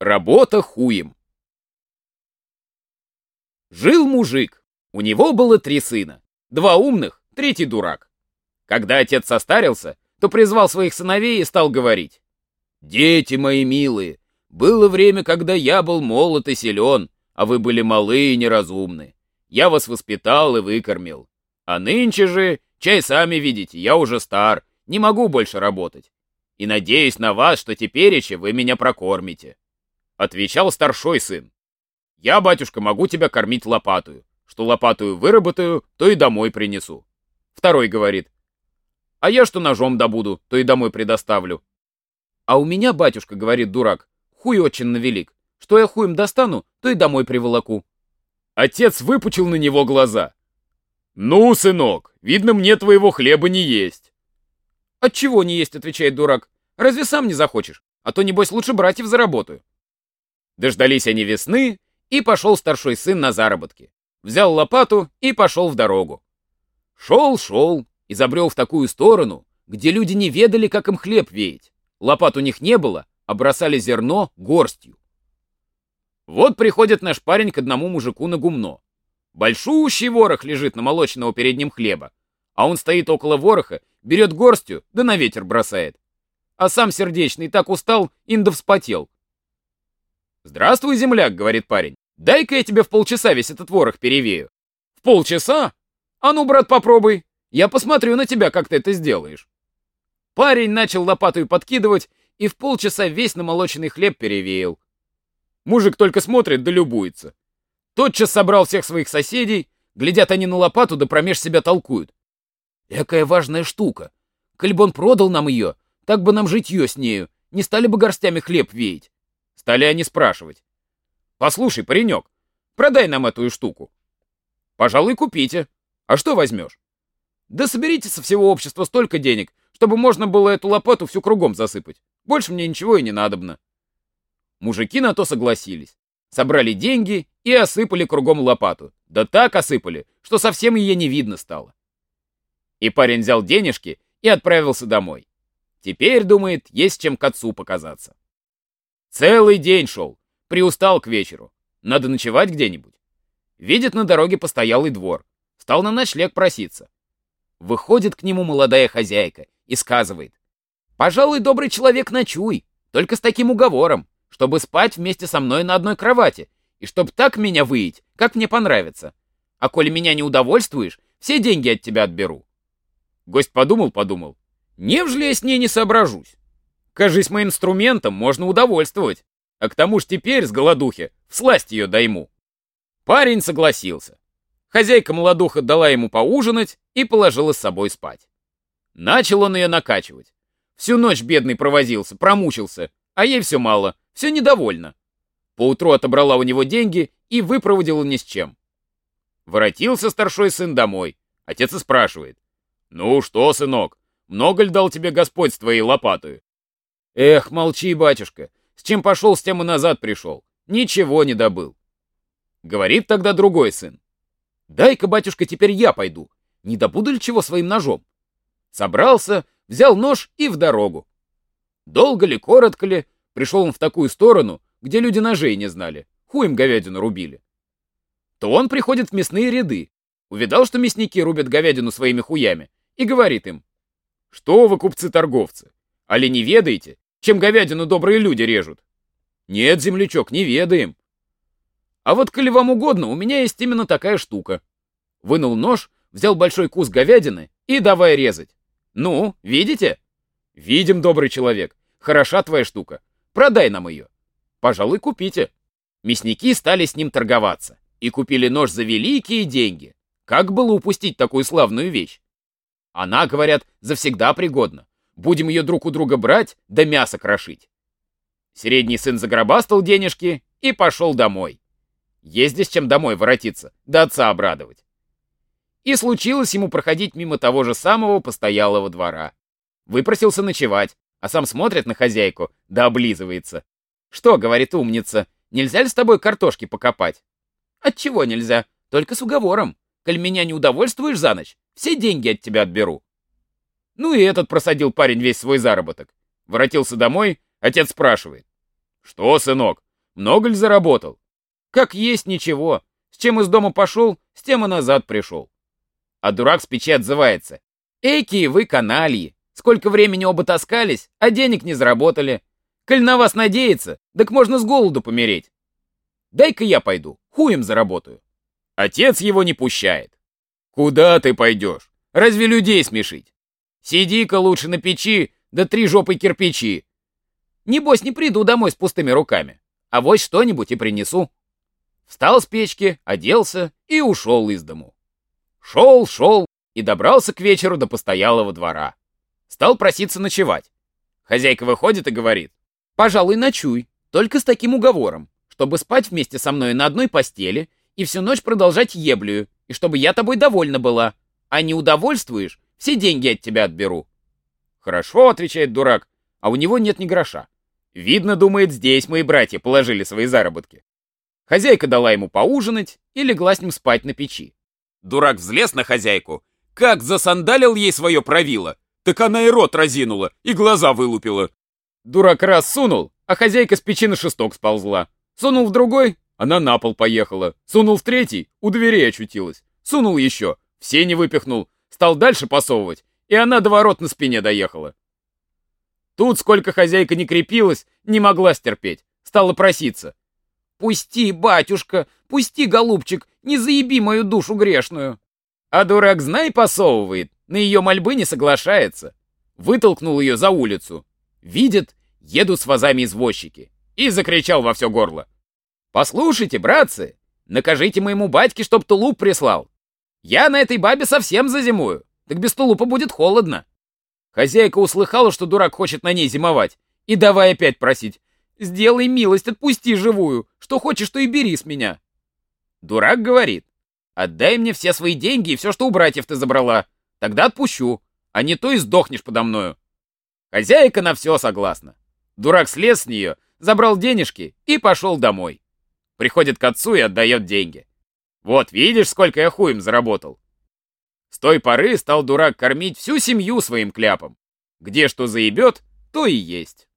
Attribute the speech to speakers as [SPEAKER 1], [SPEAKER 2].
[SPEAKER 1] Работа хуем. Жил мужик. У него было три сына. Два умных, третий дурак. Когда отец состарился, то призвал своих сыновей и стал говорить. «Дети мои милые, было время, когда я был молод и силен, а вы были малы и неразумны. Я вас воспитал и выкормил. А нынче же, чай сами видите, я уже стар, не могу больше работать. И надеюсь на вас, что теперь еще вы меня прокормите. Отвечал старшой сын. Я, батюшка, могу тебя кормить лопатую. Что лопатую выработаю, то и домой принесу. Второй говорит. А я что ножом добуду, то и домой предоставлю. А у меня, батюшка, говорит дурак, хуй очень навелик. Что я хуем достану, то и домой приволоку. Отец выпучил на него глаза. «Ну, сынок, видно, мне твоего хлеба не есть». «Отчего не есть?» — отвечает дурак. «Разве сам не захочешь? А то, небось, лучше братьев заработаю». Дождались они весны, и пошел старший сын на заработки. Взял лопату и пошел в дорогу. Шел-шел и забрел в такую сторону, где люди не ведали, как им хлеб веять. Лопат у них не было, а бросали зерно горстью. Вот приходит наш парень к одному мужику на гумно. Большущий ворох лежит на молочного перед ним хлеба, а он стоит около вороха, берет горстью, да на ветер бросает. А сам сердечный так устал, инда вспотел. «Здравствуй, земляк», — говорит парень. «Дай-ка я тебе в полчаса весь этот ворох перевею». «В полчаса? А ну, брат, попробуй. Я посмотрю на тебя, как ты это сделаешь». Парень начал лопатой подкидывать и в полчаса весь намолоченный хлеб перевеял. Мужик только смотрит да любуется. Тотчас собрал всех своих соседей, глядят они на лопату да промеж себя толкуют. Экая важная штука. Коль бы он продал нам ее, так бы нам житье с нею, не стали бы горстями хлеб веять. Стали они спрашивать. Послушай, паренек, продай нам эту штуку. Пожалуй, купите. А что возьмешь? Да соберите со всего общества столько денег, чтобы можно было эту лопату всю кругом засыпать. Больше мне ничего и не надобно. Мужики на то согласились. Собрали деньги и осыпали кругом лопату. Да так осыпали, что совсем ее не видно стало. И парень взял денежки и отправился домой. Теперь, думает, есть чем к отцу показаться. Целый день шел, приустал к вечеру. Надо ночевать где-нибудь. Видит на дороге постоялый двор. Стал на ночлег проситься. Выходит к нему молодая хозяйка и сказывает. «Пожалуй, добрый человек, ночуй, только с таким уговором чтобы спать вместе со мной на одной кровати, и чтоб так меня выить, как мне понравится. А коли меня не удовольствуешь, все деньги от тебя отберу. Гость подумал-подумал. Невжели я с ней не соображусь? Кажись, моим инструментом можно удовольствовать. А к тому ж теперь с голодухи всласть ее дайму. Парень согласился. Хозяйка молодуха дала ему поужинать и положила с собой спать. Начал он ее накачивать. Всю ночь бедный провозился, промучился, а ей все мало, все недовольна. Поутру отобрала у него деньги и выпроводила ни с чем. Воротился старшой сын домой. Отец и спрашивает. «Ну что, сынок, много ли дал тебе Господь с твоей лопатой?» «Эх, молчи, батюшка, с чем пошел, с тем и назад пришел. Ничего не добыл». Говорит тогда другой сын. «Дай-ка, батюшка, теперь я пойду. Не добуду ли чего своим ножом?» Собрался, взял нож и в дорогу. Долго ли, коротко ли, Пришел он в такую сторону, где люди ножей не знали, хуем говядину рубили. То он приходит в мясные ряды, увидал, что мясники рубят говядину своими хуями, и говорит им, «Что вы, купцы-торговцы, али не ведаете, чем говядину добрые люди режут?» «Нет, землячок, не ведаем». «А вот, коли вам угодно, у меня есть именно такая штука». Вынул нож, взял большой кус говядины и давай резать. «Ну, видите?» «Видим, добрый человек. Хороша твоя штука. Продай нам ее. Пожалуй, купите. Мясники стали с ним торговаться и купили нож за великие деньги. Как было упустить такую славную вещь? Она, говорят, завсегда пригодна. Будем ее друг у друга брать, да мясо крошить. Средний сын загробастал денежки и пошел домой. Езди с чем домой воротиться, да отца обрадовать. И случилось ему проходить мимо того же самого постоялого двора. Выпросился ночевать, а сам смотрит на хозяйку, да облизывается. «Что, — говорит умница, — нельзя ли с тобой картошки покопать?» «Отчего нельзя? Только с уговором. Коль меня не удовольствуешь за ночь, все деньги от тебя отберу». Ну и этот просадил парень весь свой заработок. Воротился домой, отец спрашивает. «Что, сынок, Много ли заработал? Как есть ничего. С чем из дома пошел, с тем и назад пришел. А дурак с печи отзывается. Эки вы канальи. Сколько времени оба таскались, а денег не заработали. Коль на вас надеяться, так можно с голоду помереть. Дай-ка я пойду, хуем заработаю. Отец его не пущает. Куда ты пойдешь? Разве людей смешить? Сиди-ка лучше на печи, да три жопы кирпичи. Небось, не приду домой с пустыми руками. А вот что-нибудь и принесу. Встал с печки, оделся и ушел из дому. Шел, шел и добрался к вечеру до постоялого двора. Стал проситься ночевать. Хозяйка выходит и говорит, «Пожалуй, ночуй, только с таким уговором, чтобы спать вместе со мной на одной постели и всю ночь продолжать еблю, и чтобы я тобой довольна была. А не удовольствуешь, все деньги от тебя отберу». «Хорошо», — отвечает дурак, а у него нет ни гроша. Видно, думает, здесь мои братья положили свои заработки. Хозяйка дала ему поужинать и легла с ним спать на печи. Дурак взлез на хозяйку, как засандалил ей свое правило, так она и рот разинула, и глаза вылупила. Дурак раз сунул, а хозяйка с печи на шесток сползла. Сунул в другой, она на пол поехала. Сунул в третий, у дверей очутилась. Сунул еще, все не выпихнул. Стал дальше посовывать, и она до ворот на спине доехала. Тут, сколько хозяйка не крепилась, не могла стерпеть. Стала проситься. «Пусти, батюшка, пусти, голубчик, не заеби мою душу грешную». А дурак, знай, посовывает, на ее мольбы не соглашается. Вытолкнул ее за улицу. Видит, едут с вазами извозчики. И закричал во все горло. «Послушайте, братцы, накажите моему батьке, чтоб тулуп прислал. Я на этой бабе совсем зазимую, так без тулупа будет холодно». Хозяйка услыхала, что дурак хочет на ней зимовать, и давай опять просить. «Сделай милость, отпусти живую, что хочешь, то и бери с меня». Дурак говорит, «Отдай мне все свои деньги и все, что у братьев ты забрала, тогда отпущу, а не то и сдохнешь подо мною». Хозяйка на все согласна. Дурак слез с нее, забрал денежки и пошел домой. Приходит к отцу и отдает деньги. Вот видишь, сколько я хуем заработал. С той поры стал дурак кормить всю семью своим кляпом. Где что заебет, то и есть.